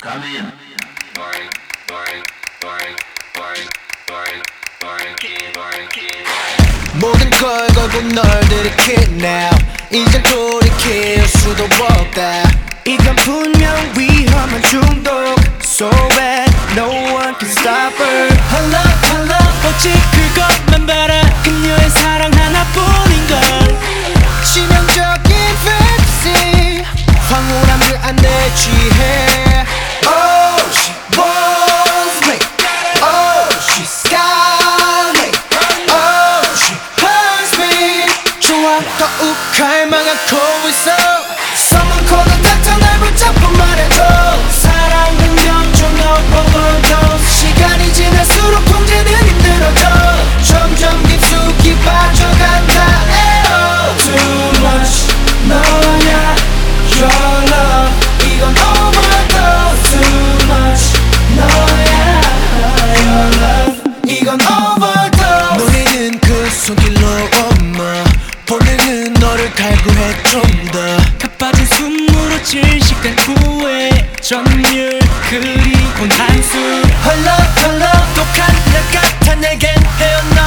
Come in. boring, boring, boring, boring, boring, boring, boring, boring. 모든 걸 걸고 널 들이킬 now 이젠 돌이킬 수도 없다 이건 분명 위험한 중독 So bad no one can stop her 헐라 헐라 오직 그것만 바라 그녀의 사랑 하나뿐인 걸 치명적인 fantasy 황홀한 그 안에 취해 갈망하고 있어 Someone call the doctor 날 붙잡고 말해줘 사랑은 명중 overdose 시간이 지날수록 통제는 힘들어져 점점 깊숙이 빠져간다 에어 Too much 너야 Your love 이건 overdose Too much 너야 Your love 이건 overdose 노래는 그 손길로 엄마 본능은 너를 갈구해 좀더. 가빠진 숨으로 질식된 후회 점률 그리고 한숨 헐렁 헐렁 독한 날 같아 내겐 헤어나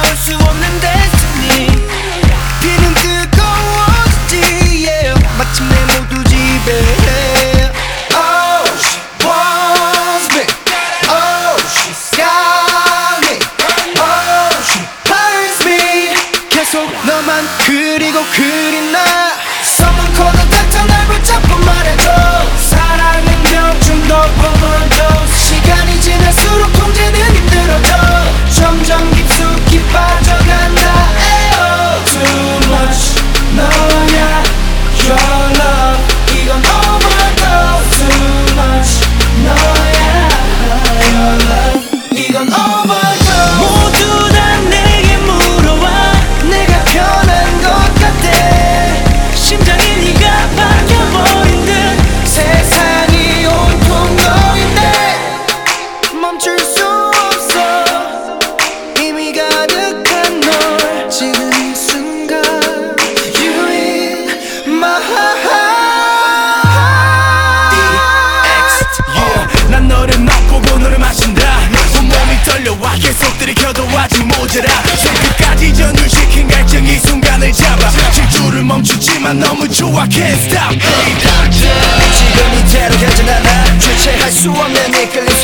Şu an emekli